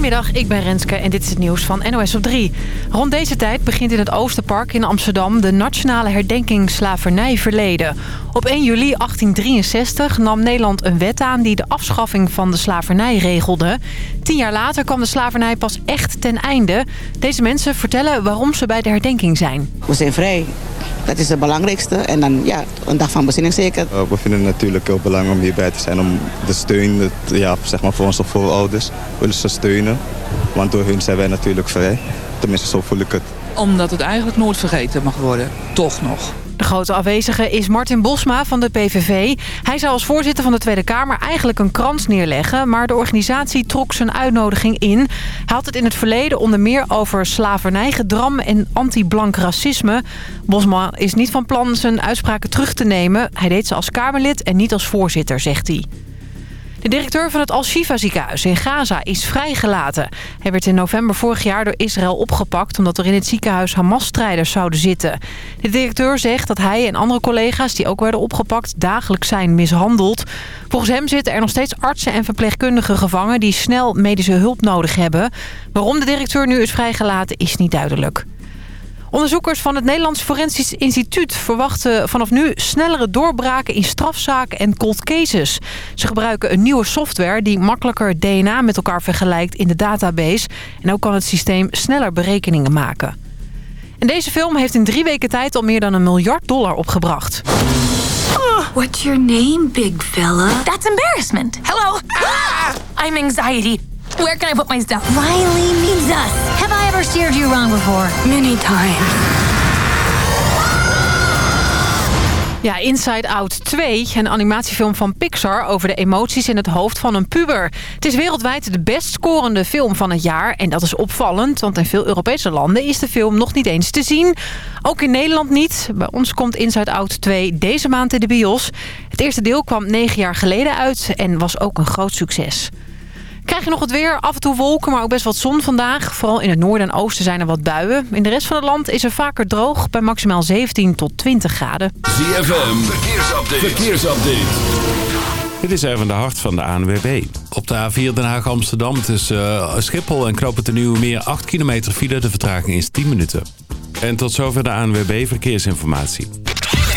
Goedemiddag, ik ben Renske en dit is het nieuws van NOS op 3. Rond deze tijd begint in het Oosterpark in Amsterdam... de Nationale Herdenking Slavernij Verleden. Op 1 juli 1863 nam Nederland een wet aan... die de afschaffing van de slavernij regelde. Tien jaar later kwam de slavernij pas echt ten einde. Deze mensen vertellen waarom ze bij de herdenking zijn. We zijn vrij. Dat is het belangrijkste. En dan ja, een dag van bezinning zeker. Uh, we vinden het natuurlijk heel belangrijk om hierbij te zijn. Om de steun het, ja, zeg maar voor onze voorouders willen ze steunen. Want door hun zijn wij natuurlijk vrij. Tenminste, zo voel ik het. Omdat het eigenlijk nooit vergeten mag worden. Toch nog. De grote afwezige is Martin Bosma van de PVV. Hij zou als voorzitter van de Tweede Kamer eigenlijk een krans neerleggen... maar de organisatie trok zijn uitnodiging in. Hij had het in het verleden onder meer over slavernijgedram en anti-blank racisme. Bosma is niet van plan zijn uitspraken terug te nemen. Hij deed ze als Kamerlid en niet als voorzitter, zegt hij. De directeur van het Al-Shifa ziekenhuis in Gaza is vrijgelaten. Hij werd in november vorig jaar door Israël opgepakt... omdat er in het ziekenhuis Hamas-strijders zouden zitten. De directeur zegt dat hij en andere collega's die ook werden opgepakt... dagelijks zijn mishandeld. Volgens hem zitten er nog steeds artsen en verpleegkundigen gevangen... die snel medische hulp nodig hebben. Waarom de directeur nu is vrijgelaten is niet duidelijk. Onderzoekers van het Nederlands Forensisch Instituut verwachten vanaf nu snellere doorbraken in strafzaken en cold cases. Ze gebruiken een nieuwe software die makkelijker DNA met elkaar vergelijkt in de database. En ook kan het systeem sneller berekeningen maken. En deze film heeft in drie weken tijd al meer dan een miljard dollar opgebracht. What's your name, big fella? That's embarrassment. Hello. Ah! I'm anxiety. Where can I put my stuff? Riley means us. Have I ever steered you wrong before? Many times. Ja, Inside Out 2, een animatiefilm van Pixar over de emoties in het hoofd van een puber. Het is wereldwijd de best scorende film van het jaar en dat is opvallend, want in veel Europese landen is de film nog niet eens te zien. Ook in Nederland niet. Bij ons komt Inside Out 2 deze maand in de bios. Het eerste deel kwam negen jaar geleden uit en was ook een groot succes. Krijg je nog het weer, af en toe wolken, maar ook best wat zon vandaag. Vooral in het noorden en oosten zijn er wat buien. In de rest van het land is er vaker droog bij maximaal 17 tot 20 graden. ZFM, verkeersupdate. verkeersupdate. Dit is even de hart van de ANWB. Op de A4 Den Haag-Amsterdam tussen uh, Schiphol en Knoppen de Nieuwe Meer 8 kilometer file. De vertraging is 10 minuten. En tot zover de ANWB Verkeersinformatie.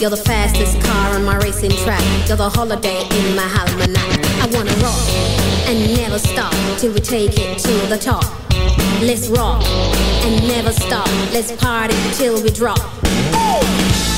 You're the fastest car on my racing track. You're the holiday in my almanac. I wanna rock and never stop till we take it to the top. Let's rock and never stop. Let's party till we drop. and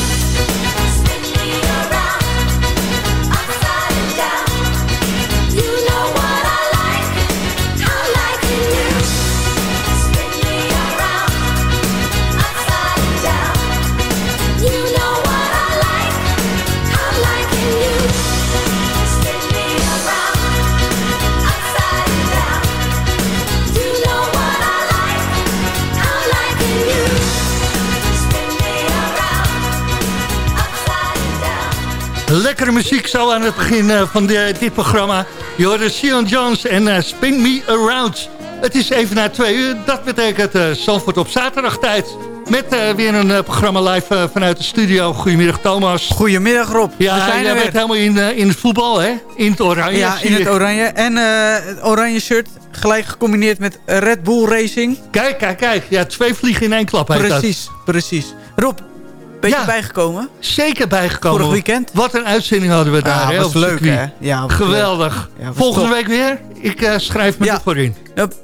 Lekkere muziek zo aan het begin eh, van de, dit programma. Je hoorde Sion Jones en uh, Spin Me Around. Het is even na twee uur. Dat betekent uh, Zandvoort op zaterdag tijd. Met uh, weer een programma live vanuit de studio. Goedemiddag Thomas. Goedemiddag Rob. Ja, We zijn jij bent helemaal in, in het voetbal hè? In het oranje. Ja, in het oranje. En het oranje shirt gelijk gecombineerd met Red Bull Racing. Kijk, kijk, kijk. Ja, twee vliegen in één klap. Precies, precies. Rob, Beetje ja, bijgekomen? Zeker bijgekomen. Vorig weekend? Wat een uitzending hadden we daar. Ja, was leuk hè? Ja, Geweldig. Volgende week weer? Ik uh, schrijf me ja. ervoor in.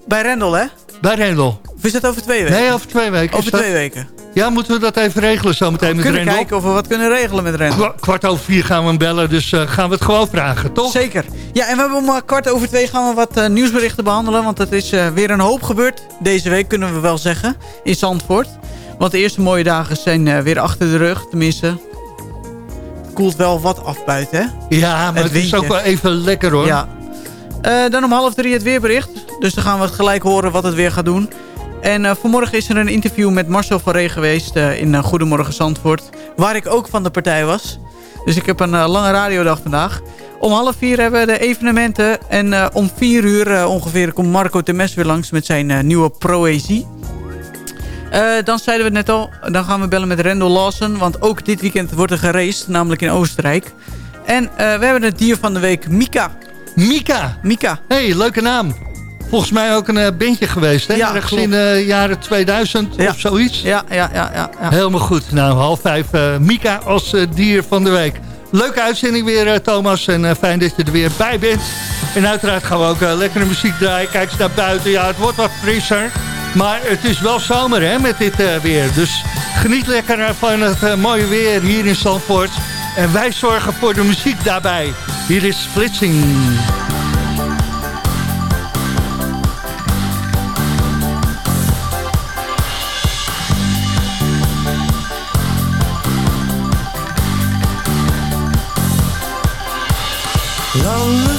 bij Rendel hè? Bij Rendel. Of is dat over twee weken? Nee, over twee weken. Over twee weken. Ja, moeten we dat even regelen zometeen met Rendel? We kunnen kijken of we wat kunnen regelen met Rendel. kwart over vier gaan we hem bellen, dus uh, gaan we het gewoon vragen, toch? Zeker. Ja, en we hebben om uh, kwart over twee gaan we wat uh, nieuwsberichten behandelen. Want het is weer een hoop gebeurd deze week, kunnen we wel zeggen, in Zandvoort. Want de eerste mooie dagen zijn uh, weer achter de rug. Tenminste, het koelt wel wat af buiten, hè? Ja, maar het, het is ook wel even lekker, hoor. Ja. Uh, dan om half drie het weerbericht. Dus dan gaan we gelijk horen wat het weer gaat doen. En uh, vanmorgen is er een interview met Marcel van Ree geweest in Goedemorgen Zandvoort. Waar ik ook van de partij was. Dus ik heb een lange radiodag vandaag. Om half vier hebben we de evenementen. En om vier uur ongeveer komt Marco Temes weer langs met zijn nieuwe Proëzie. Uh, dan zeiden we net al, dan gaan we bellen met Rendel Lawson. Want ook dit weekend wordt er geraced, namelijk in Oostenrijk. En uh, we hebben het dier van de week, Mika. Mika? Mika. hey, leuke naam. Volgens mij ook een uh, bandje geweest, hè? Ja, Ergens in de jaren 2000 ja. of zoiets. Ja, ja, ja, ja, ja. Helemaal goed. Nou, half vijf, Mika als dier van de week. Leuke uitzending weer, Thomas. En fijn dat je er weer bij bent. En uiteraard gaan we ook lekkere muziek draaien. Kijk eens naar buiten. Ja, het wordt wat frisser. Maar het is wel zomer hè, met dit uh, weer. Dus geniet lekker van het uh, mooie weer hier in Zandvoort. En wij zorgen voor de muziek daarbij. Hier is Splitsing. Lange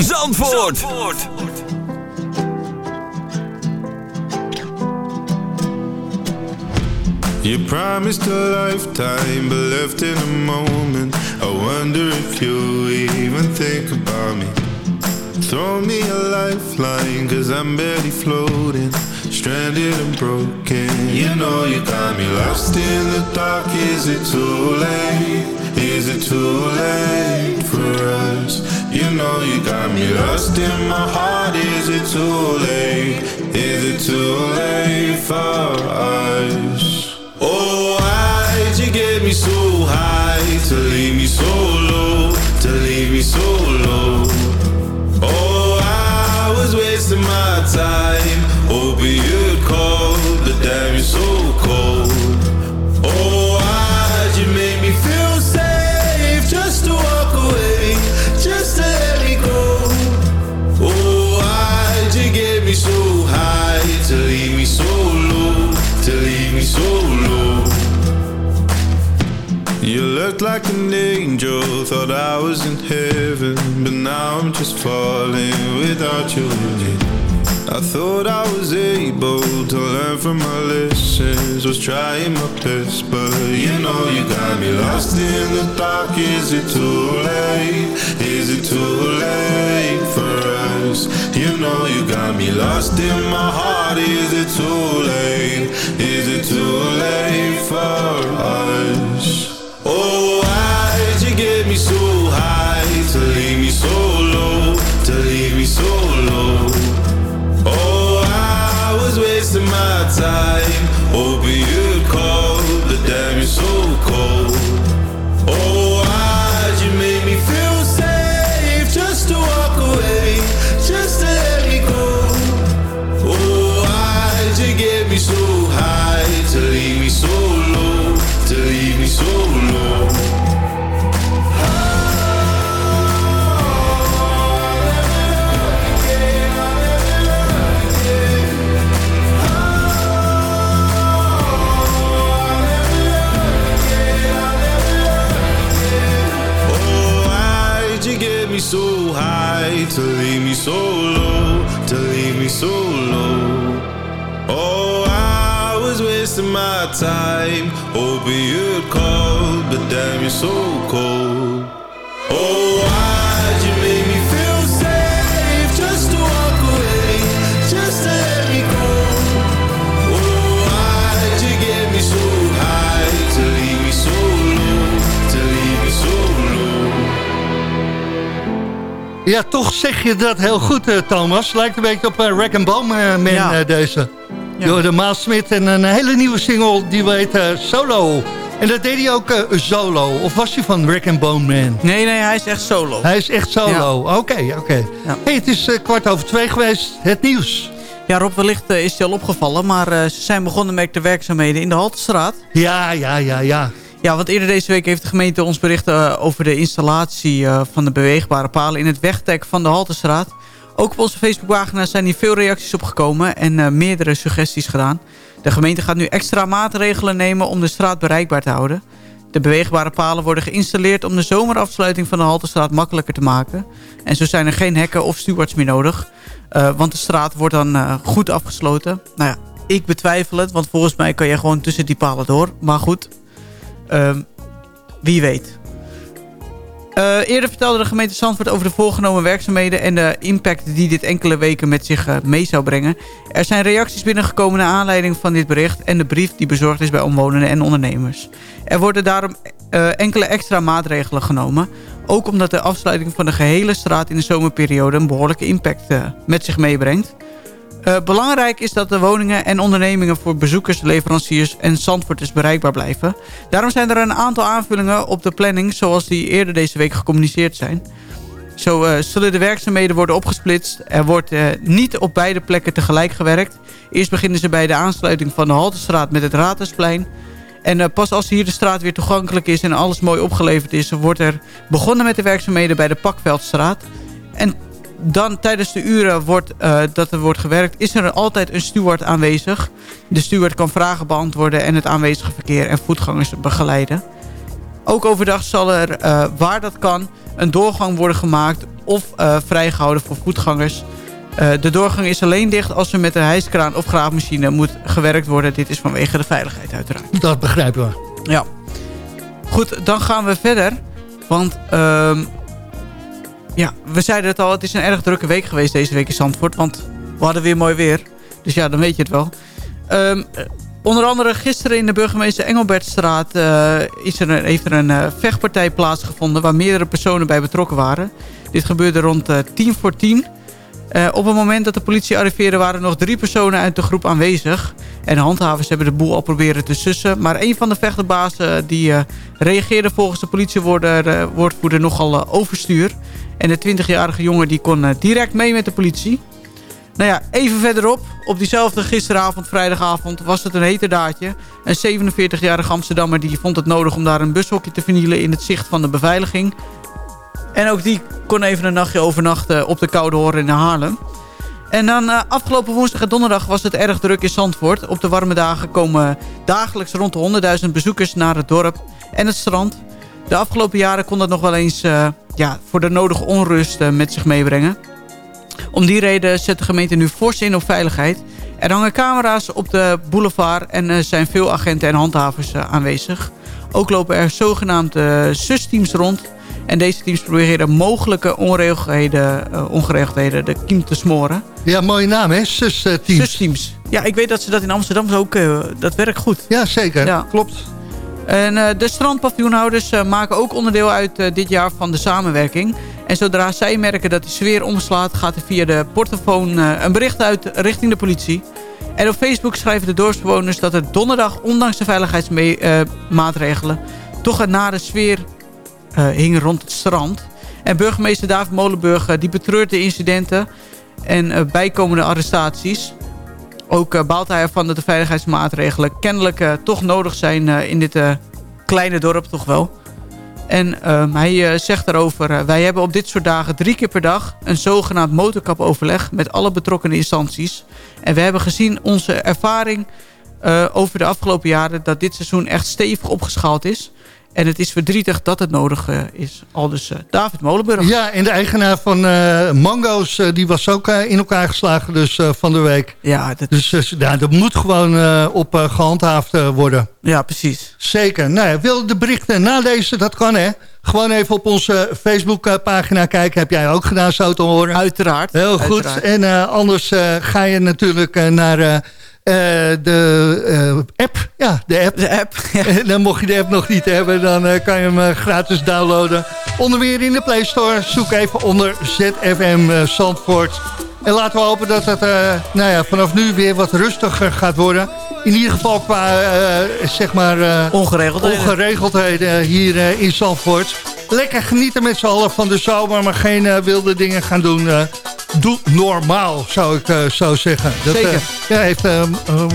ZFM Zandvoort. You promised a lifetime, but left in a moment. I wonder if you even think about me. Throw me a lifeline, cause I'm barely floating. Stranded and broken. You know you got me lost in the dark. Is it too late? Is it too late for us? You know you got me lost in my heart. Is it too late? Is it too late for us? Oh, why'd you get me so high to leave me so low? To leave me so low. Oh, I was wasting my time trying my best, but you know you got me lost in the dark. Is it too late? Is it too late for us? You know you got me lost in my heart. Is it too late? Is it too late for us? So low, to leave me so low? Oh, I was wasting my time hoping you'd call, but damn, you're so cold. Ja, toch zeg je dat heel goed, eh, Thomas. Lijkt een beetje op uh, Rack and Bone Man Ja. eh, deze. Ja. de Maas Smit en een hele nieuwe single die we heet eh, Solo. En dat deed hij ook uh, solo. Of was hij van Rick and Bone Man? Nee, nee, hij is echt solo. Hij is echt solo. Oké, oké. Hey, het is kwart over twee geweest. Het nieuws. Ja, Rob, wellicht is hij al opgevallen. Maar ze zijn begonnen met de werkzaamheden in de Haltestraat. Ja, ja, ja, ja. Ja, want eerder deze week heeft de gemeente ons bericht over de installatie van de beweegbare palen in het wegdek van de Haltestraat. Ook op onze Facebookpagina zijn hier veel reacties op gekomen en uh, meerdere suggesties gedaan. De gemeente gaat nu extra maatregelen nemen om de straat bereikbaar te houden. De beweegbare palen worden geïnstalleerd om de zomerafsluiting van de Haltestraat makkelijker te maken. En zo zijn er geen hekken of stewards meer nodig. Want de straat wordt dan goed afgesloten. Nou ja, ik betwijfel het, want volgens mij kan je gewoon tussen die palen door. Maar goed, uh, wie weet. Uh, eerder vertelde de gemeente Zandvoort over de voorgenomen werkzaamheden... en de impact die dit enkele weken met zich uh, mee zou brengen. Er zijn reacties binnengekomen naar aanleiding van dit bericht... en de brief die bezorgd is bij omwonenden en ondernemers. Er worden daarom uh, enkele extra maatregelen genomen. Ook omdat de afsluiting van de gehele straat in de zomerperiode... een behoorlijke impact met zich meebrengt. Uh, belangrijk is dat de woningen en ondernemingen voor bezoekers, leveranciers en zandvoorters bereikbaar blijven. Daarom zijn er een aantal aanvullingen op de planning zoals die eerder deze week gecommuniceerd zijn. Zo uh, zullen de werkzaamheden worden opgesplitst. Er wordt uh, niet op beide plekken tegelijk gewerkt. Eerst beginnen ze bij de aansluiting van de Haltestraat met het Raadhuisplein. En pas als hier de straat weer toegankelijk is en alles mooi opgeleverd is... wordt er begonnen met de werkzaamheden bij de Pakveldstraat. En dan tijdens de uren wordt, uh, dat er wordt gewerkt... is er altijd een steward aanwezig. De steward kan vragen beantwoorden... en het aanwezige verkeer en voetgangers begeleiden. Ook overdag zal er, uh, waar dat kan... een doorgang worden gemaakt... of uh, vrijgehouden voor voetgangers... de doorgang is alleen dicht als er met een hijskraan of graafmachine moet gewerkt worden. Dit is vanwege de veiligheid uiteraard. Dat begrijpen we. Ja. Goed, dan gaan we verder. Want ehm, ja, we zeiden het al, het is een erg drukke week geweest deze week in Zandvoort. Want we hadden weer mooi weer. Dus ja, dan weet je het wel. Um, onder andere gisteren in de burgemeester Engelbertstraat uh, is er een, heeft er een uh, vechtpartij plaatsgevonden... waar meerdere personen bij betrokken waren. Dit gebeurde rond tien voor tien. Op het moment dat de politie arriveerde waren nog drie personen uit de groep aanwezig. En handhavers hebben de boel al proberen te sussen. Maar een van de vechterbazen die reageerde volgens de politiewoordvoerder nogal overstuur. En de 20-jarige jongen die kon eh, direct mee met de politie. Nou ja, even verderop, op diezelfde gisteravond, vrijdagavond, was het een heterdaadje. Een 47-jarige Amsterdammer die vond het nodig om daar een bushokje te vernielen in het zicht van de beveiliging. En ook die kon even een nachtje overnachten op de Koude Horen in Haarlem. En dan uh, afgelopen woensdag en donderdag was het erg druk in Zandvoort. Op de warme dagen komen dagelijks rond de 100.000 bezoekers naar het dorp en het strand. De afgelopen jaren kon dat nog wel eens uh, ja, voor de nodige onrust met zich meebrengen. Om die reden zet de gemeente nu fors in op veiligheid. Er hangen camera's op de boulevard en er zijn veel agenten en handhavers aanwezig. Ook lopen er zogenaamde SUS-teams rond. En deze teams proberen mogelijke onregelheden, ongeregeldheden de kiem te smoren. Ja, mooie naam hè, SUS-teams. SUS-teams. Ja, ik weet dat ze dat in Amsterdam ook, dat werkt goed. Ja, zeker. Ja. Klopt. En uh, de strandpaviljoenhouders uh, maken ook onderdeel uit uh, dit jaar van de samenwerking. En zodra zij merken dat de sfeer omslaat... gaat er via de portofoon een bericht uit richting de politie. En op Facebook schrijven de dorpsbewoners dat er donderdag... ondanks de veiligheidsmaatregelen... toch een nare sfeer hing rond het strand. En burgemeester David Molenburg die betreurt de incidenten... en bijkomende arrestaties... Ook baalt hij ervan dat de veiligheidsmaatregelen kennelijk toch nodig zijn in dit kleine dorp toch wel. En ehm, hij zegt daarover, wij hebben op dit soort dagen drie keer per dag een zogenaamd motorkapoverleg met alle betrokkenen instanties. En we hebben gezien onze ervaring over de afgelopen jaren dat dit seizoen echt stevig opgeschaald is. En het is verdrietig dat het nodig uh, is. Al dus uh, David Molenburg. Ja, en de eigenaar van uh, Mango's, die was ook in elkaar geslagen dus van de week. Ja, dat... Dus ja, dat moet gewoon op gehandhaafd worden. Ja, precies. Zeker. Nou ja, wil de berichten nalezen, dat kan hè. Gewoon even op onze Facebookpagina kijken. Heb jij ook gedaan, zo te horen. Uiteraard. Heel goed. Uiteraard. En anders ga je natuurlijk naar de uh, app. Ja, de app. De app. Ja. En dan mocht je de app nog niet hebben, dan kan je hem gratis downloaden. Onder meer in de Play Store. Zoek even onder ZFM Zandvoort. En laten we hopen dat het uh, nou ja, vanaf nu weer wat rustiger gaat worden. In ieder geval qua uh, zeg maar, uh, ongeregeldheden. ongeregeldheden hier in Zandvoort. Lekker genieten met z'n allen van de zomer, maar geen wilde dingen gaan doen. doe normaal, zou ik zo zeggen. Dat, Zeker. ja, heeft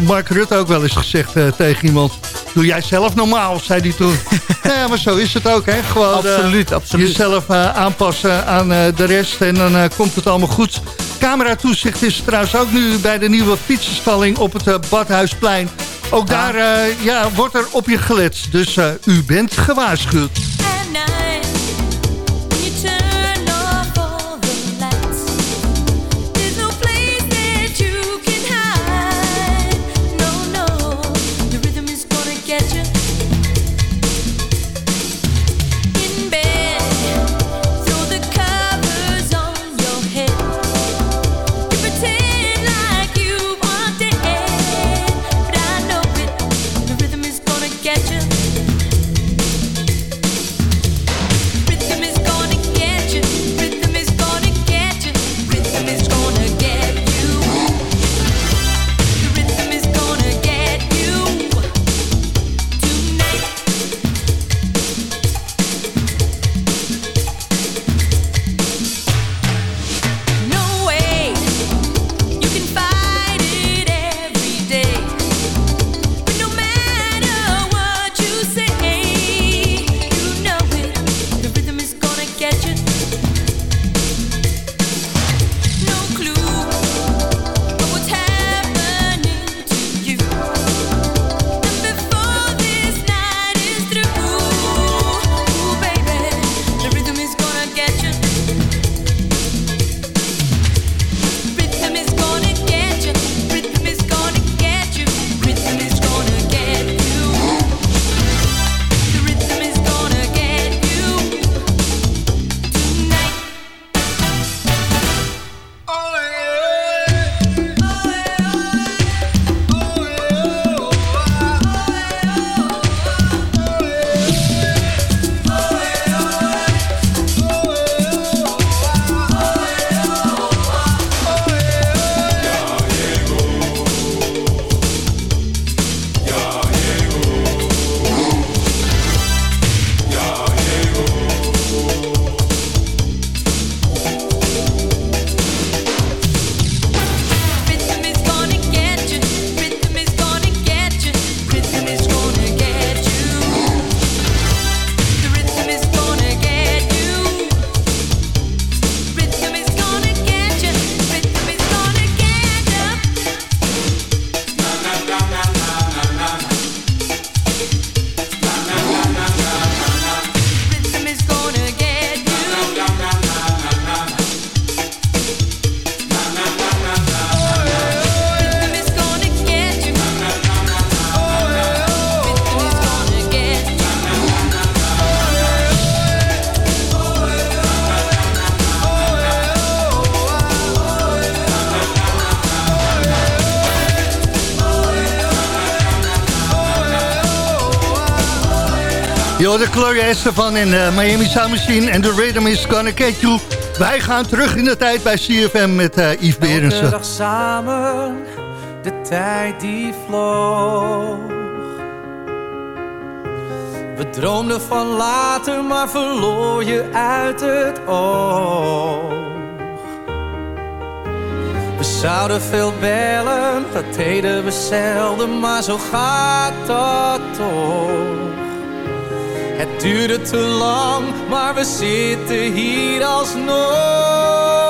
Mark Rutte ook wel eens gezegd tegen iemand. Doe jij zelf normaal, zei hij toen. ja, maar zo is het ook, hè. Gewoon absoluut, absoluut. jezelf aanpassen aan de rest en dan komt het allemaal goed. Cameratoezicht is trouwens ook nu bij de nieuwe fietsenstalling op het uh, Badhuisplein. Ook daar uh, ja, wordt er op je gelet. Dus uh, u bent gewaarschuwd. Gloria Estefan in uh, Miami Sound Machine en The Rhythm is Gonna Get You. Wij gaan terug in de tijd bij CFM met uh, Yves Berensen. Elke dag samen, de tijd die vloog. We droomden van later, maar verloor je uit het oog. We zouden veel bellen, dat deden we zelden, maar zo gaat dat toch. Duurde te lang, maar we zitten hier alsnog.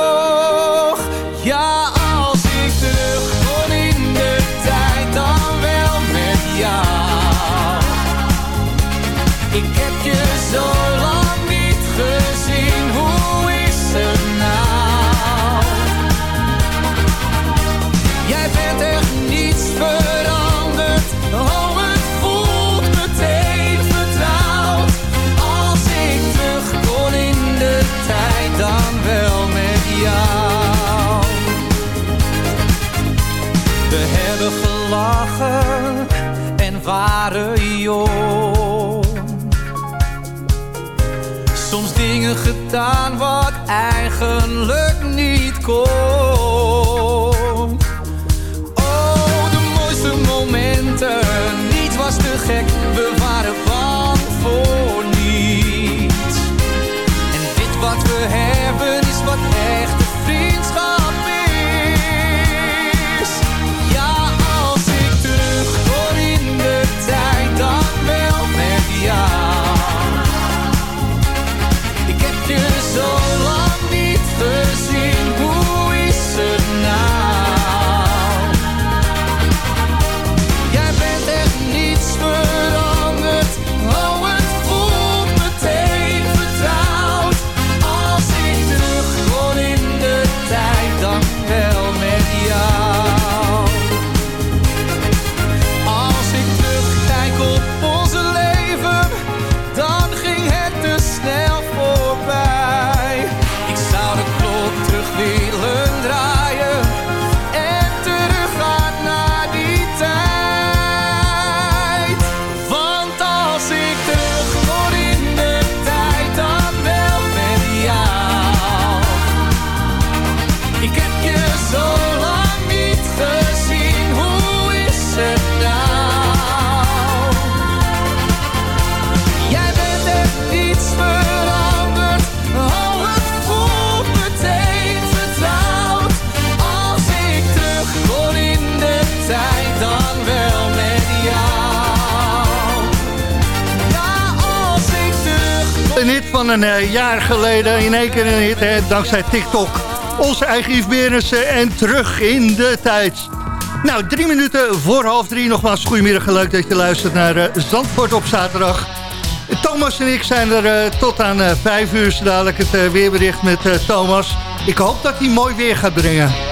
Een eh, jaar geleden, in één keer een hit, dankzij TikTok. Onze eigen Yves en terug in de tijd. Nou, drie minuten voor half drie. Nogmaals, goedemiddag leuk dat je luistert naar eh, Zandvoort op zaterdag. Thomas en ik zijn er eh, tot aan eh, vijf uur. Zo dadelijk het weerbericht met Thomas. Ik hoop dat hij mooi weer gaat brengen.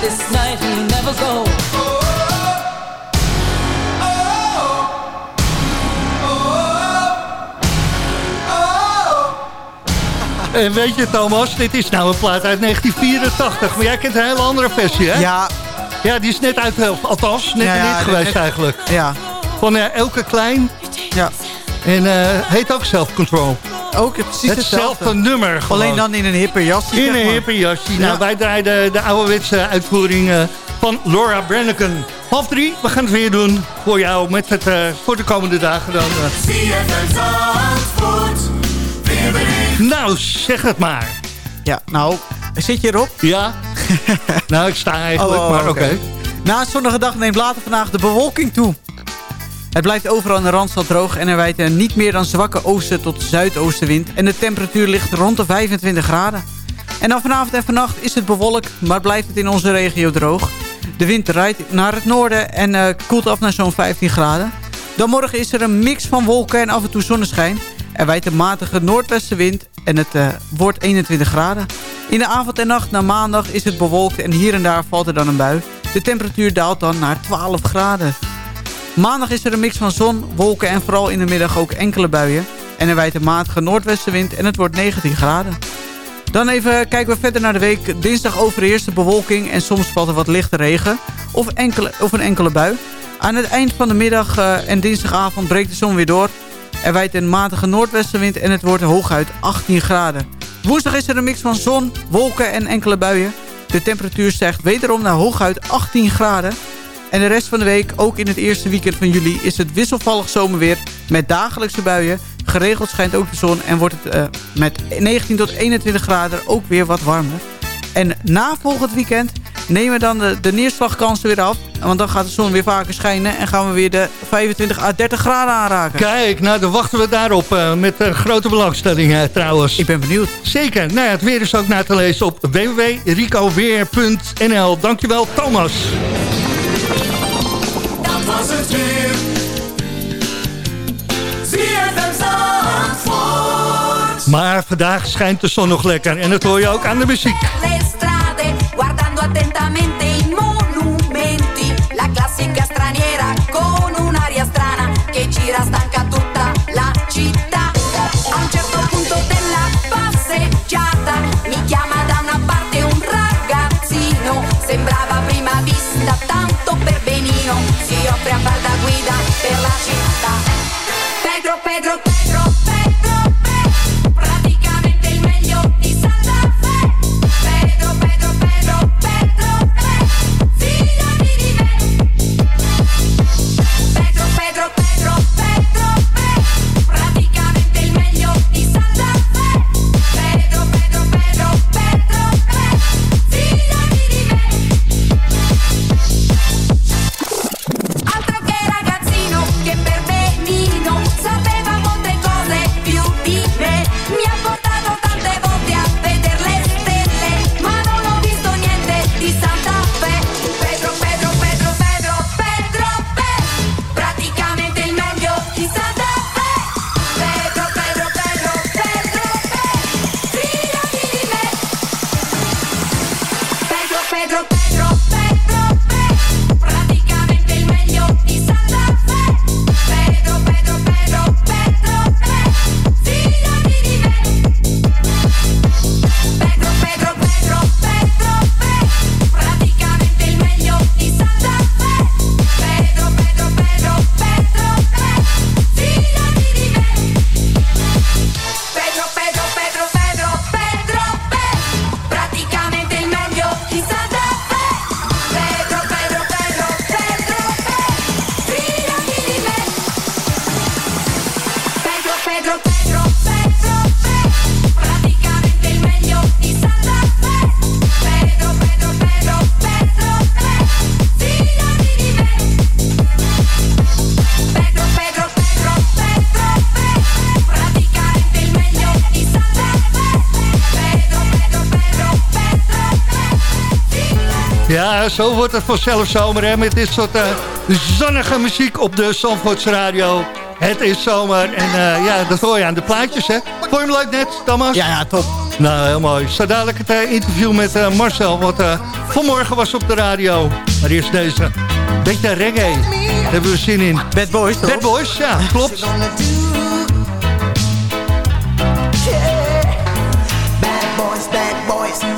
This night will never go. En weet je Thomas, dit is nou een plaat uit 1984. Maar jij kent een hele andere versie, hè? Ja. Ja, die is net uit, althans, net Ja, ja, niet net- geweest net- eigenlijk. Ja. Van eh, Elke Klein. Ja. En eh, heet ook Self Control. Ook precies hetzelfde hetzelfde. nummer gewoon. Alleen dan in een hippe jasje. In een maar. hippe jasje. Ja. Nou, wij draaiden de ouderwetse uitvoering eh, van Laura Branigan. Half drie, we gaan het weer doen voor jou met het, eh, voor de komende dagen dan. eh. Nou, zeg het maar. Ja, nou, zit je erop? Ja. nou, ik sta eigenlijk, Oh, maar oké. Na een zonnige dag neemt later vandaag de bewolking toe. Het blijft overal in de Randstad droog en er wijdt een niet meer dan zwakke oosten tot zuidoostenwind. En de temperatuur ligt rond de 25 graden. En dan vanavond en vannacht is het bewolkt, maar blijft het in onze regio droog. De wind draait naar het noorden en eh, koelt af naar zo'n 15 graden. Dan morgen is er een mix van wolken en af en toe zonneschijn. Er waait een matige noordwestenwind en het eh, wordt 21 graden. In de avond en nacht naar maandag is het bewolkt en hier en daar valt er dan een bui. De temperatuur daalt dan naar 12 graden. Maandag is er een mix van zon, wolken en vooral in de middag ook enkele buien. En er waait een matige noordwestenwind en het wordt 19 graden. Dan even kijken we verder naar de week. Dinsdag overheerst de bewolking en soms valt er wat lichte regen of, enkele, of een enkele bui. Aan het eind van de middag eh, en dinsdagavond breekt de zon weer door. Er waait een matige noordwestenwind en het wordt hooguit 18 graden. Woensdag is er een mix van zon, wolken en enkele buien. De temperatuur stijgt wederom naar hooguit 18 graden. En de rest van de week, ook in het eerste weekend van juli... is het wisselvallig zomerweer met dagelijkse buien. Geregeld schijnt ook de zon en wordt het eh, met 19 tot 21 graden ook weer wat warmer. En na volgend weekend nemen dan de, de neerslagkansen weer af. Want dan gaat de zon weer vaker schijnen en gaan we weer de 25 à 30 graden aanraken. Kijk, nou dan wachten we daarop eh, met eh, grote belangstelling trouwens. Ik ben benieuwd. Zeker. Nou ja, het weer is ook na te lezen op www.ricoweer.nl. Dankjewel Thomas. Was het weer. ZFM Zandvoort. Maar vandaag schijnt de zon nog lekker en dat hoor je ook aan de muziek. Le strade, guardando attentamente i monumenti. La classica straniera con un'aria strana che gira stanca Ja, zo wordt het vanzelf zomer hè, met dit soort eh, zonnige muziek op de Zandvoorts Radio. Het is zomer en eh, ja, dat hoor je aan de plaatjes hè. Vond je hem leuk net, Thomas? Ja, ja, top. Nou, heel mooi. Zo dadelijk het eh, interview met eh, Marcel, wat eh, vanmorgen was op de radio. Maar eerst deze. Beetje reggae. Daar hebben we zin in. Bad Boys, toch? Bad Boys, ja, klopt.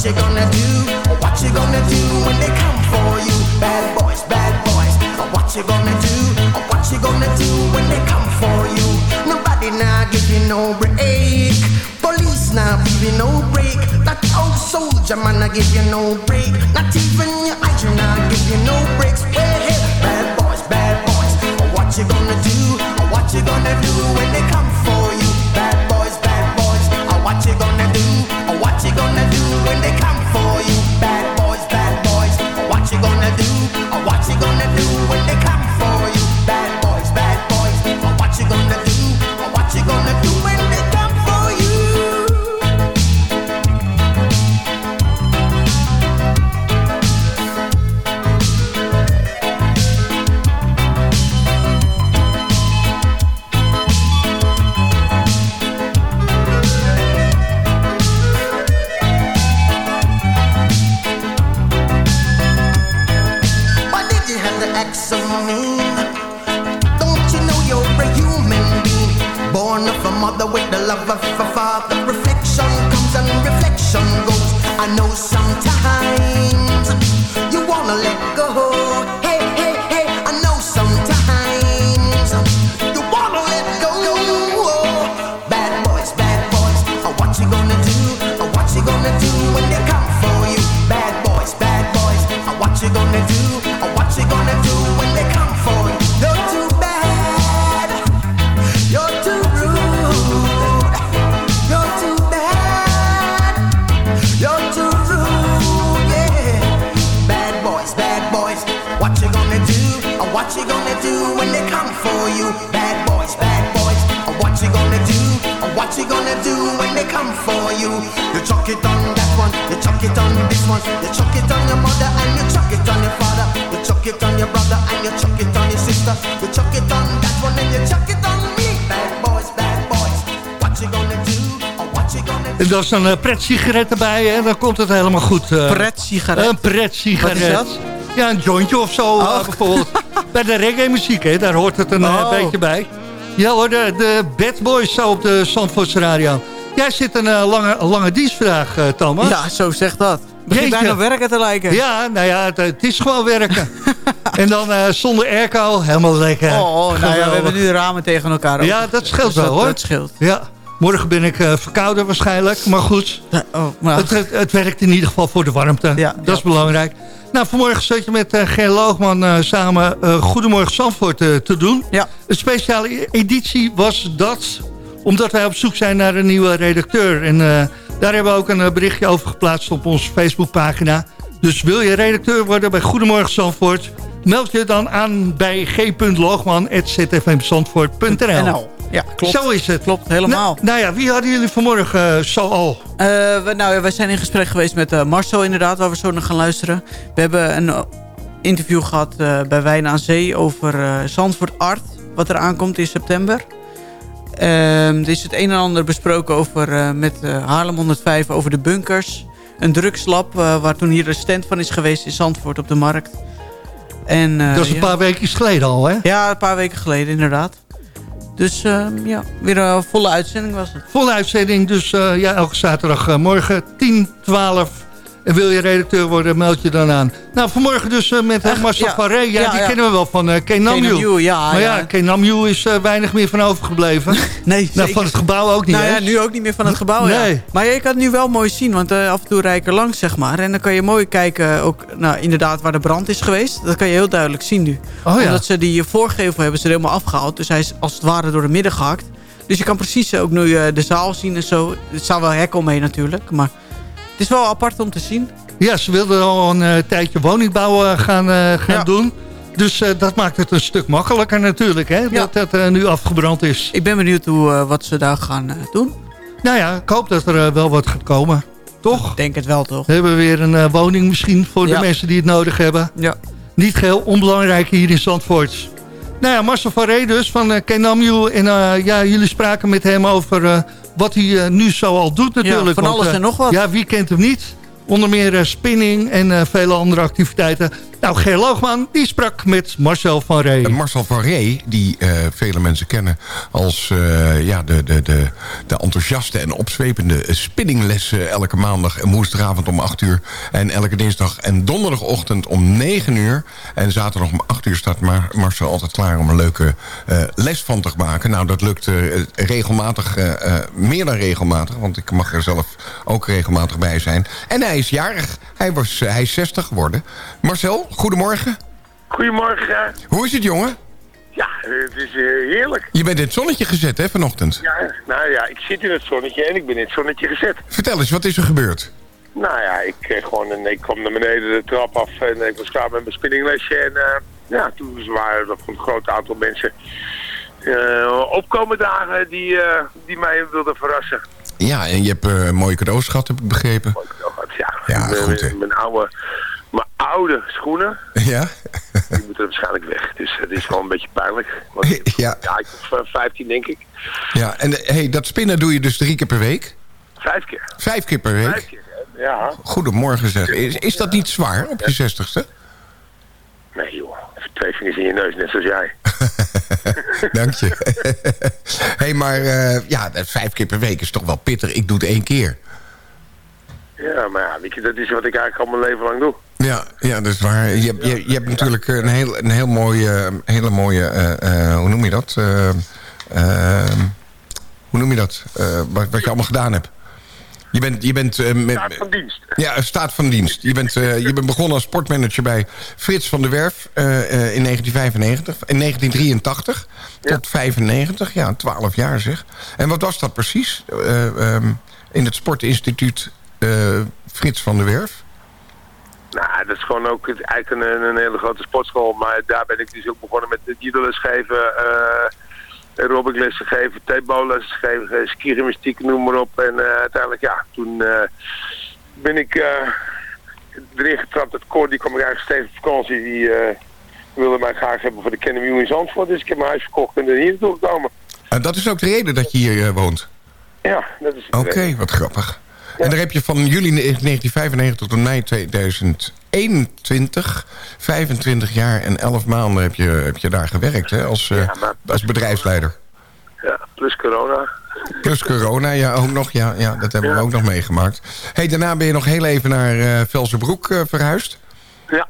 What you gonna do? What you gonna do when they come for you? Bad boys, bad boys. What you gonna do? What you gonna do when they come for you? Nobody now give you no break. Police now give you no break. That old soldier man I give you no break. Not even your eyes now give you no breaks. Well, hey, bad boys, bad boys. What you gonna do? What you gonna do when they come for you? Bad boys, bad boys. What you gonna do? What you gonna do when they come for you? Bad boys, bad boys. What you gonna do? Reflection goes. I know sometimes what you gonna do when they come for you? Bad boys, bad boys. What you gonna do? Or what you gonna do when they come for you? You chuck it on that one, you chuck it on this one, you chuck it on your mother and you chuck it on your father, you chuck it on your brother and you chuck it on your sister, you chuck it on that one and you chuck it on me. Bad boys, bad boys. What you gonna do? Or what you gonna do? En dat is een uh, pret-sigaret erbij en dan komt het helemaal goed. eh. Pret-sigaret? Een pret-sigaret. Wat is dat? Ja, een jointje of zo eh, Oh. bijvoorbeeld. Bij de reggae-muziek, hè, daar hoort het een eh, Oh. beetje bij. Ja hoor, de, de Bad Boys zo op de Zandvoortse Radio. Jij zit een eh, lange, een lange dienstvraag, eh, Thomas. Ja, zo zegt dat. Begin Jeetje. bijna werken te lijken. Ja, nou ja, het, het is gewoon werken. en dan eh, zonder airco, helemaal lekker. Oh, nou ja, we hebben nu de ramen tegen elkaar. Ja, dat scheelt Dus wel dat, hoor. Dat scheelt. Ja, morgen ben ik verkouden waarschijnlijk, maar goed. Oh, maar, Het, het, het werkt in ieder geval voor de warmte. Ja, dat is belangrijk. Nou, vanmorgen zat je met uh, Ger Loogman eh, samen eh, Goedemorgen Zandvoort te doen. Ja. Een speciale editie was dat, omdat wij op zoek zijn naar een nieuwe redacteur. En daar hebben we ook een berichtje over geplaatst op onze Facebookpagina. Dus wil je redacteur worden bij Goedemorgen Zandvoort... meld je dan aan bij g.loogman.zfmzandvoort.nl NL. Ja, klopt. Zo is het. Klopt, helemaal. Nou, nou ja, wie hadden jullie vanmorgen zo al? Uh, we, nou, ja, wij zijn in gesprek geweest met uh, Marcel inderdaad, waar we zo naar gaan luisteren. We hebben een uh, interview gehad bij Wijn aan Zee over Zandvoort Art, wat er aankomt in september. er is het een en ander besproken over, met Haarlem 105 over de bunkers. Een drugslab, waar toen hier een stand van is geweest in Zandvoort op de markt. En, Dat is een ja. paar weken geleden al, hè? Ja, een paar weken geleden inderdaad. Dus uh, ja, weer een volle uitzending was het. Volle uitzending, dus uh, ja, elke zaterdagmorgen 10, 12. En wil je redacteur worden, meld je dan aan. Nou, vanmorgen dus uh, met Echt? Marcel ja. Ja, ja, die ja. kennen we wel van uh, Kenamju. Ja, maar ja, Kenamju is weinig meer van overgebleven. nee, nou, van het gebouw ook niet. Nou ja, nu ook niet meer van het gebouw, nee. Maar je kan het nu wel mooi zien, want uh, af en toe rij ik er langs, zeg maar. En dan kan je mooi kijken, ook nou, inderdaad waar de brand is geweest. Dat kan je heel duidelijk zien nu. Oh, Omdat ze die voorgevel hebben ze er helemaal afgehaald. Dus hij is als het ware door de midden gehakt. Dus je kan precies ook nu de zaal zien en zo. Er staan wel hekken omheen natuurlijk, maar is wel apart om te zien. Ja, ze wilden al een uh, tijdje woningbouw uh, gaan, uh, gaan ja. doen. Dus dat maakt het een stuk makkelijker natuurlijk, hè? Ja. Dat dat nu afgebrand is. Ik ben benieuwd hoe, wat ze daar gaan doen. Nou ja, ik hoop dat er wel wat gaat komen. Toch? Ik denk het wel, toch? We hebben weer een woning misschien voor ja. de mensen die het nodig hebben. Ja. Niet geheel onbelangrijk hier in Zandvoort. Nou ja, Marcel van Ree dus van uh, Kenamju. En uh, ja, jullie spraken met hem over uh, wat hij nu zo al doet natuurlijk. Van Want, alles en nog wat. Ja, wie kent hem niet? Onder meer spinning en vele andere activiteiten. Nou, Ger Loogman, die sprak met Marcel van. En Marcel van Ree, die eh, vele mensen kennen als eh, ja, de, de, de, de enthousiaste en opzwepende spinninglessen elke maandag en woensdagavond om 8 uur. En elke dinsdag en donderdagochtend om 9 uur. En zaterdag om 8 uur staat Mar Marcel altijd klaar om een leuke eh, les van te maken. Nou, dat lukt eh, regelmatig, eh, eh, meer dan regelmatig. Want ik mag er zelf ook regelmatig bij zijn. En hij is jarig. Hij, was, hij is 60 geworden. Marcel, goedemorgen. Goedemorgen. Hoe is het, jongen? Ja, het is eh, heerlijk. Je bent in het zonnetje gezet, hè, vanochtend? Ja, nou ja, ik zit in het zonnetje en ik ben in het zonnetje gezet. Vertel eens, wat is er gebeurd? Nou ja, ik, kreeg gewoon een, ik kwam naar beneden de trap af en ik was klaar met mijn spinninglesje. En eh, ja, toen waren er een groot aantal mensen eh, opkomen dagen die, eh, die mij wilden verrassen. Ja, en je hebt eh, mooie cadeaus gehad, heb ik begrepen. Ja, Ja, mijn, goed, hè. mijn oude, mijn oude schoenen, Ja? die moeten waarschijnlijk weg. Dus het is wel een beetje pijnlijk. Want Ja. ja, ik of 15 denk ik. Ja, en eh, hey, dat spinnen doe je dus drie keer per week? Vijf keer. Vijf keer per week? Vijf keer, ja. Goedemorgen zeg. Is, is dat niet zwaar op je zestigste? Nee joh, even twee vingers in je neus, net zoals jij. Dank je. hey, maar eh, ja, vijf keer per week is toch wel pittig. Ik doe het één keer. Ja, maar ja, weet je, dat is wat ik eigenlijk al mijn leven lang doe. Ja, ja dat is waar. Je, hebt- je, je hebt natuurlijk een heel, een heel mooie, hele mooie, eh, eh, hoe noem je dat? Hoe noem je dat? Wat, wat je allemaal gedaan hebt. Je bent, je bent eh, met, Staat van dienst. Ja, staat van dienst. Je bent, eh, je bent begonnen als sportmanager bij Frits van der Werf eh, in 1995. In 1983 tot 95. Ja, 12 jaar zeg. En wat was dat precies? Eh, ehm, in het sportinstituut Frits van der Werf? Nou, dat is gewoon ook eigenlijk een, een hele grote sportschool. Maar daar ben ik dus ook begonnen met het geven, eh aerobiclessen geven, tapeballes geven, skigymnastiek, noem maar op. En eh, uiteindelijk, ja, toen eh, ben ik eh, erin getrapt. Het koor, die kwam ik eigenlijk steeds op vakantie. Die eh, wilde mij graag hebben voor de Kennemew in Zandvoort. Dus ik heb mijn huis verkocht en er hier naartoe gekomen. En dat is ook de reden dat je hier eh, woont? Ja, dat is Oké, wat grappig. En daar heb je van juli 1995 tot mei 2021, 25 jaar en 11 maanden heb je, heb je daar gewerkt hè, als, eh, als bedrijfsleider. Ja, plus corona. Plus corona, ja, ook nog. Ja, ja dat hebben we ook nog meegemaakt. Hey, daarna ben je nog heel even naar eh Velsenbroek eh, verhuisd. Ja.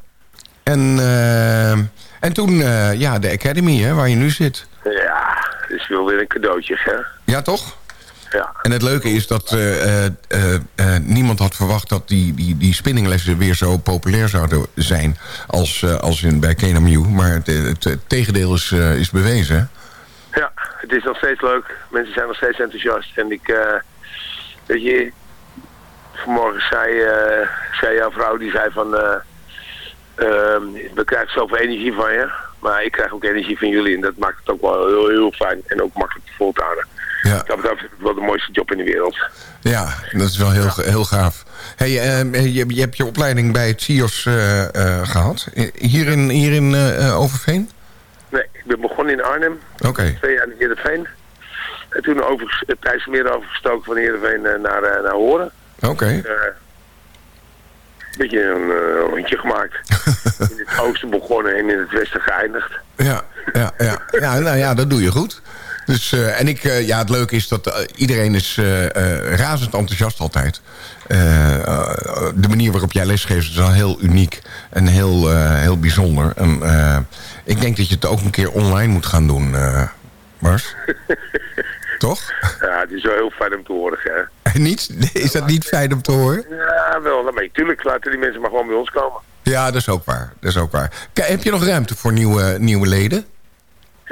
En, en toen, ja, de Academy, hè, waar je nu zit. Ja, dus wel weer een cadeautje, hè? Ja, toch? Ja. En het leuke is dat eh, eh, eh, niemand had verwacht dat die, die, die spinninglessen weer zo populair zouden zijn als, als in, bij KNMU. Maar het, het, het tegendeel is, is bewezen. Ja, het is nog steeds leuk. Mensen zijn nog steeds enthousiast. En ik, weet je, vanmorgen zei, zei jouw vrouw, die zei van, eh, ehm, we krijgen zoveel energie van je. Maar ik krijg ook energie van jullie. En dat maakt het ook wel heel, heel fijn. En ook makkelijk te houden. Ja. Dat betreft wel de mooiste job in de wereld. Ja, dat is wel heel, heel gaaf. Hey, eh, je, je hebt je opleiding bij het CIOS eh, eh, gehad. Eh, Hier in, hier in eh, Overveen? Nee, ik ben begonnen in Arnhem. Oké. Twee jaar in Heerenveen. En toen over, het IJsselmeer overgestoken van Heerenveen naar, naar Horen. Oké. Eh, Een beetje een rondje gemaakt. in het oosten begonnen en in het westen geëindigd. Ja, ja, ja. ja, nou ja, dat doe je goed. Dus, eh, en ik, eh, ja, het leuke is dat eh, iedereen is razend enthousiast altijd. De manier waarop jij lesgeeft is wel heel uniek en heel, heel bijzonder. En, ik denk dat je het ook een keer online moet gaan doen, Mars. Toch? Ja, het is wel heel fijn om te horen. Hè. niet? Is dat niet fijn om te horen? Ja, wel. Maar natuurlijk laten die mensen maar gewoon bij ons komen. Ja, dat is ook waar. Dat is ook waar. Kijk, heb je nog ruimte voor nieuwe, nieuwe leden?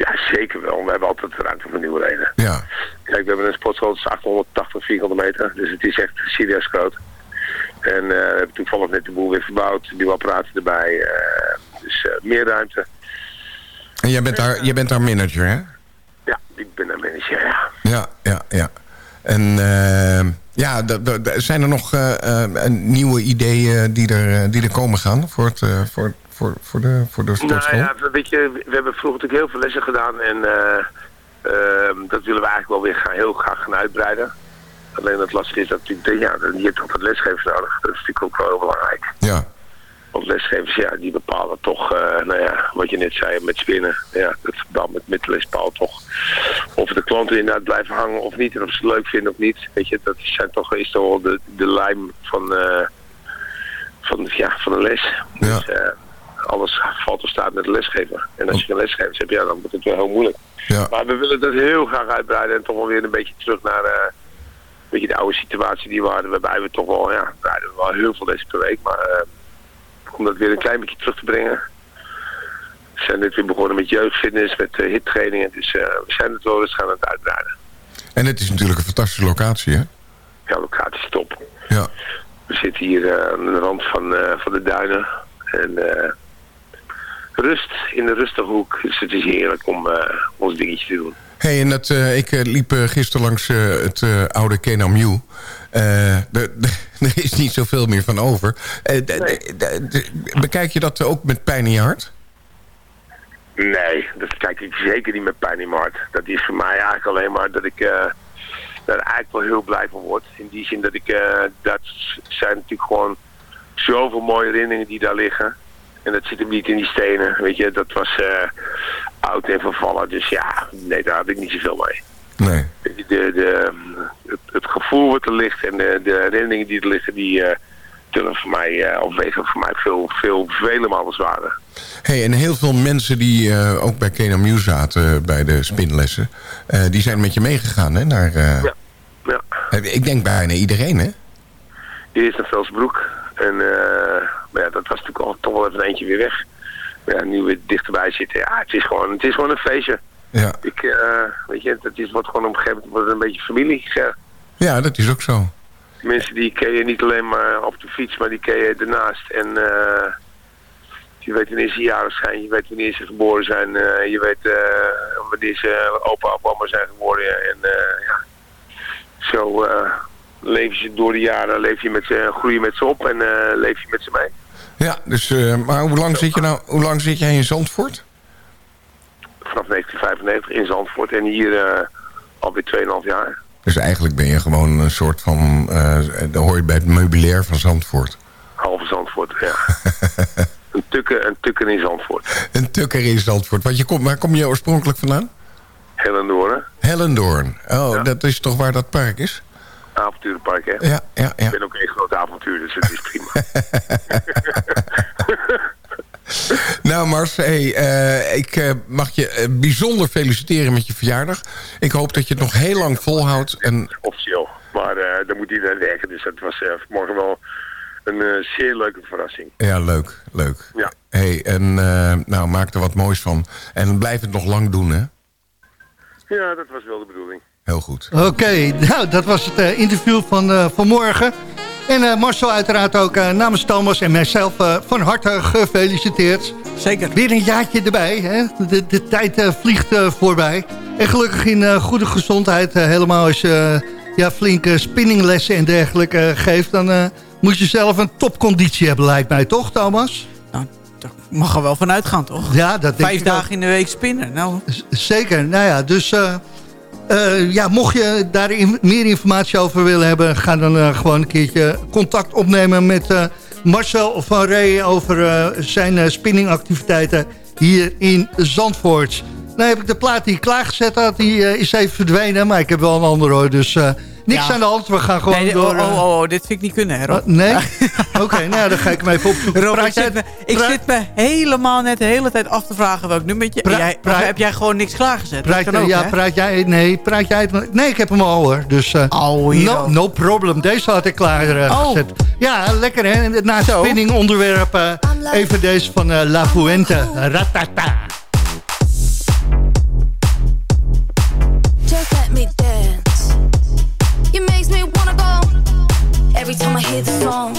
Ja, zeker wel. We hebben altijd ruimte voor nieuwe leden. Ja. Kijk, we hebben een sportschool, dat is 880 vierkante meter. Dus het is echt serieus groot. En eh, we hebben toevallig net de boel weer verbouwd. Nieuwe apparaten erbij. eh, dus eh, meer ruimte. En jij bent daar, jij bent daar manager, hè? Ja, ik ben een manager, ja. Ja, ja, ja. En ja, zijn er nog nieuwe ideeën die er, die er komen gaan voor, het, voor, voor, voor, de, voor de Nou sportschool? ja, weet je, we hebben vroeger natuurlijk heel veel lessen gedaan. En eh, ehm, dat willen we eigenlijk wel weer gaan, heel graag gaan uitbreiden. Alleen het lastige is dat natuurlijk, ja, je hebt altijd lesgevers nodig. Dat is natuurlijk ook wel heel belangrijk. Ja. Want lesgevers, ja, die bepalen toch, eh, nou ja, wat je net zei met spinnen. Ja, het verband met middelen toch of de klanten inderdaad blijven hangen of niet. En of ze het leuk vinden of niet. Weet je, dat zijn toch, is toch wel de, de lijm van, eh, van, ja, van een les. Dus eh, alles valt of staat met de lesgever. En als je geen lesgevers hebt, ja, dan wordt het wel heel moeilijk. Maar we willen dat heel graag uitbreiden en toch wel weer een beetje terug naar eh, een beetje de oude situatie die we hadden. Waarbij we toch wel, ja, we wel heel veel les per week. Maar eh, om dat weer een klein beetje terug te brengen. We zijn net weer begonnen met jeugdfitness, met uh, hittrainingen. Dus we zijn het wel eens gaan aan het uitbreiden. En het is natuurlijk een fantastische locatie, hè? Ja, locatie is top. Ja. We zitten hier aan de rand van, van de duinen. En eh, rust, in de rustige hoek. Dus het is heerlijk om eh, ons dingetje te doen. hey, en dat, eh, ik eh, liep gisteren langs het oude Kenamju. Eh, er is niet zoveel meer van over. Bekijk je dat ook met pijn in je hart? Nee, dat kijk ik zeker niet met pijn in mijn hart. Dat is voor mij eigenlijk alleen maar dat ik daar eigenlijk wel heel blij van word. In die zin dat ik, dat zijn natuurlijk gewoon zoveel mooie herinneringen die daar liggen. En dat zit hem niet in die stenen, weet je. Dat was eh, oud en vervallen, dus ja, nee, daar had ik niet zoveel mee. Nee. De, de, het, het gevoel wat er ligt en de, de herinneringen die er liggen, die eh tillen voor mij, eh of wegen voor mij veel, veel, vele malen zwaarder. Hey, en heel veel mensen die eh, ook bij Kenamju zaten eh, bij de spinlessen... eh, die zijn met je meegegaan, hè? Naar, eh, Ja. Ja. eh, Ik denk bijna iedereen, hè? Eerst naar Velsbroek. En eh, maar ja, dat was natuurlijk al toch wel even een eentje weer weg. Maar ja, nu we dichterbij zitten, ja, het is gewoon, het is gewoon een feestje. Ja. Ik, eh, weet je, het is, wordt gewoon op een gegeven moment wordt een beetje familie. Ja. Ja, dat is ook zo. Mensen die ken je niet alleen maar op de fiets, maar die ken je ernaast. En eh, je weet wanneer ze jarig zijn, je weet wanneer ze geboren zijn, eh, je weet wanneer ze opa of oma zijn geworden. En eh, ja, zo eh leef je door de jaren, leef je met ze, groei je met ze op en eh, leef je met ze mee. Ja, dus, eh, maar hoe lang, zit je nou, hoe lang zit jij in Zandvoort? Vanaf 1995 in Zandvoort en hier eh, alweer 2,5 jaar. Dus eigenlijk ben je gewoon een soort van... eh daar hoor je bij het meubilair van Zandvoort. Halve Zandvoort, ja. een, tukker, een tukker in Zandvoort. Een tukker in Zandvoort. Want je komt, waar kom je oorspronkelijk vandaan? Hellendoorn, Hellendoorn. Oh, dat is toch waar dat park is? Avonturenpark, hè? Ja, ja, ja. Ik ben ook een groot avontuur, dus het is prima. Nou Mars, hey, eh, ik eh, mag je eh, bijzonder feliciteren met je verjaardag. Ik hoop dat je het nog heel lang volhoudt. En... Officieel. Maar eh daar moet iedereen werken, dus dat was vanmorgen wel een zeer leuke verrassing. Ja, leuk, leuk. Ja. Hey, en nou, maak er wat moois van. En blijf het nog lang doen, hè? Ja, dat was wel de bedoeling. Heel goed. Oké, nou, dat was het eh, interview van eh, vanmorgen. En eh, Marcel uiteraard ook eh, namens Thomas en mijzelf eh, van harte gefeliciteerd. Zeker. Weer een jaartje erbij. Hè? De, de tijd eh, vliegt eh, voorbij. En gelukkig in eh, goede gezondheid. helemaal als je eh, ja, flinke spinninglessen en dergelijke eh, geeft... dan eh, moet je zelf een topconditie hebben, lijkt mij. Toch, Thomas? Mag er wel van uitgaan, toch? Ja, dat denk Vijf dagen in de week spinnen. Nou, Zeker, nou ja, dus eh, ja, mocht je daar meer informatie over willen hebben... ga dan eh, gewoon een keertje contact opnemen met eh, Marcel van Rey... over zijn spinningactiviteiten hier in Zandvoort. Nou heb ik de plaat die ik klaargezet had, die is even verdwenen... maar ik heb wel een andere hoor, dus niks Ja. aan de hand. We gaan gewoon nee, door... oh, eh, oh, oh, dit vind ik niet kunnen, hè, Rob? uh, nee? Oké, nou dan ga ik hem even opzoeken. Rob, ik Praat jij- zit, me, ik zit me helemaal net de hele tijd af te vragen welk nummertje. Pra- jij, heb jij gewoon niks klaargezet? Dat Praat, kan ook, ja, hè? praat jij... Nee, praat jij het... Nee, ik heb hem al hoor. Dus, eh, Oh, no, no problem. Deze had ik klaar eh, Oh. gezet. Ja, lekker hè. Na het spinning onderwerp eh, even deze van eh, La Fuente. Ratata. Hear the song,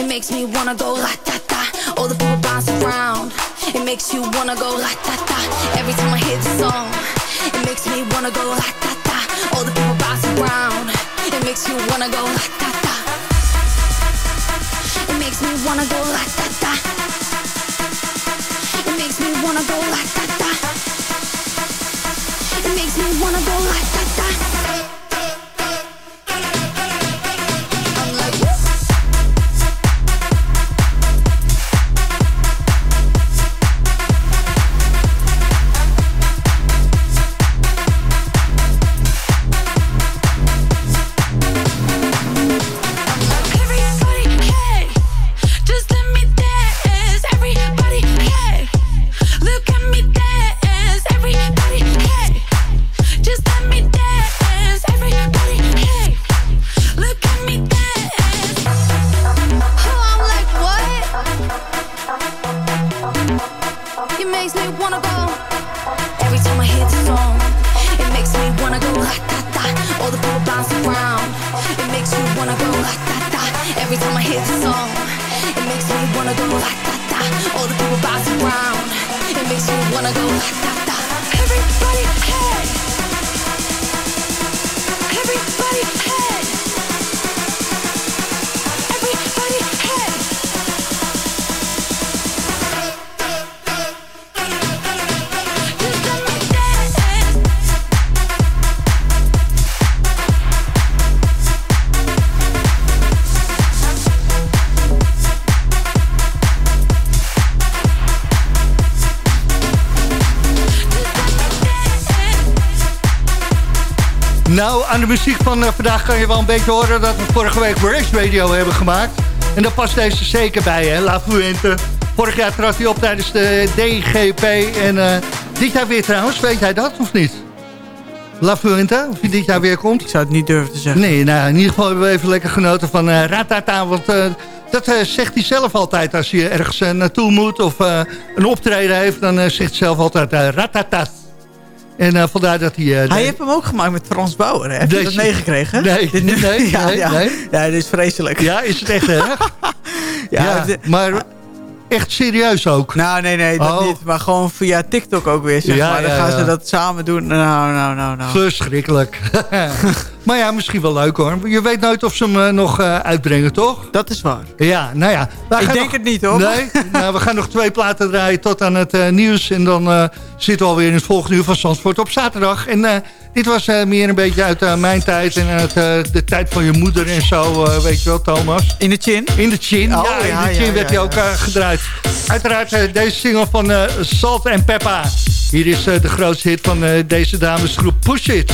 it makes me wanna go la ta ta. All the people bounce around. It makes you wanna go la ta ta. Every time I hear the song, it makes me wanna go la ta ta. All the people bounce around. It makes you wanna go la ta ta. It makes me wanna go la ta ta. It makes me wanna go la ta ta. It makes me wanna go like that, that. Muziek van eh, vandaag kan je wel een beetje horen... dat we vorige week Race Radio hebben gemaakt. En daar past deze zeker bij, hè? La Fuente. Vorig jaar trad hij op tijdens de DGP. En eh, dit jaar weer trouwens, weet jij dat of niet? La Fuente, of hij dit jaar weer komt? Ik zou het niet durven te zeggen. Nee, nou, in ieder geval hebben we even lekker genoten van eh, Ratata. Want dat zegt hij zelf altijd als hij ergens naartoe moet... of een optreden heeft, dan zegt hij zelf altijd eh, Ratata. En eh, vandaar dat hij... eh, Hij heeft hem ook gemaakt met Frans Bauer. hè? Heb je dat meegekregen? Nee, nee, ja, nee, ja. nee. Ja, dit is vreselijk. Ja, is het echt erg? Ja, maar echt serieus ook. Nou, nee, nee, dat Oh. niet. Maar gewoon via TikTok ook weer, zeg Ja, maar. Dan ja, gaan ja. ze dat samen doen. Nou, nou, nou, nou. Verschrikkelijk. maar ja, misschien wel leuk hoor. Je weet nooit of ze hem eh, nog eh, uitbrengen, toch? Dat is waar. Ja, nou ja. Ik denk nog- het niet, hoor. Nee, nou, we gaan nog twee platen draaien tot aan het eh, nieuws. En dan zitten we alweer in het volgende uur van Zandvoort op zaterdag. En dit was meer een beetje uit mijn tijd en uit de tijd van je moeder en zo, weet je wel, Thomas. In de chin? In de chin, Oh, ja, in de chin ja, werd hij ook gedraaid. Uiteraard deze single van Salt en Peppa. Hier is de grootste hit van deze damesgroep Push It.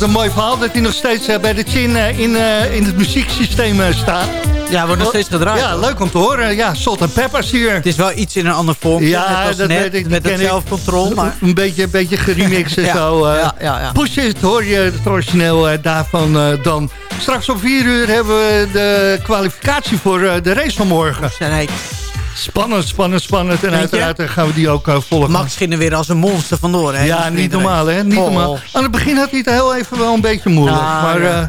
Wat een mooi verhaal dat hij nog steeds eh, bij de Chin eh, in, eh, in het muzieksysteem staat. Ja, wordt nog steeds gedraaid. Ja, leuk om te horen. Ja, Salt and Peppers hier. Het is wel iets in een ander vorm. Ja, dat net, weet ik. Met het zelfcontrole. Maar Een beetje, een beetje geremixed en Ja, zo. ja, ja, ja. Push it, hoor je het origineel eh, daarvan dan. Straks om vier uur hebben we de kwalificatie voor de race van morgen. Spannend, spannend, spannend. En uiteraard eh, gaan we die ook eh, volgen. Max ging er weer als een monster vandoor. Hè, Ja, niet normaal, hè? Niet Oh. normaal. Aan het begin had hij het heel even wel een beetje moeilijk. Maar eh,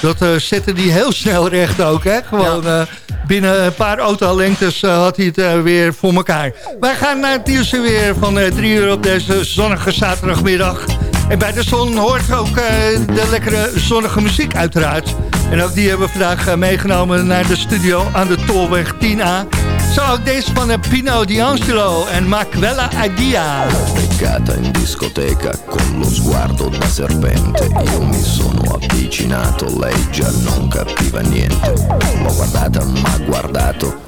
dat eh, zette hij heel snel recht ook, hè? Gewoon binnen een paar autolengtes had hij het weer voor elkaar. Wij gaan naar het nieuws weer van drie uur op deze zonnige zaterdagmiddag. En bij de zon hoort ook de lekkere zonnige muziek uiteraard. En ook die hebben we vandaag meegenomen naar de studio aan de Tolweg 10A. Deze van Pino D'Angelo en Maquella Idea. beccata in discoteca con lo sguardo da serpente. Io mi sono avvicinato, lei già non capiva niente. L'ho guardata, m'ha guardato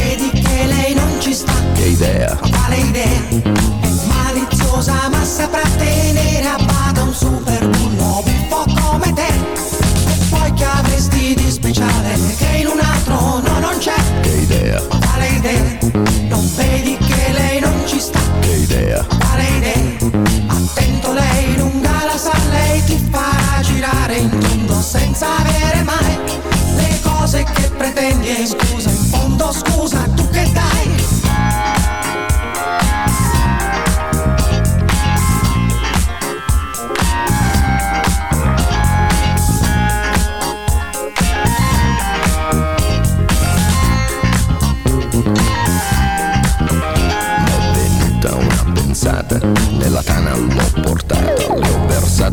Ci sta? che idea, Quale idea? È maliziosa ma saprà tenere a bada un super bullo buffo come te. E poi che avresti di speciale che in un altro no non c'è? che idea, Quale idea? Non vedi che lei non ci sta? che idea, Quale idea? Attento lei lunga la sa, lei ti farà girare in tondo senza avere mai le cose che pretendi.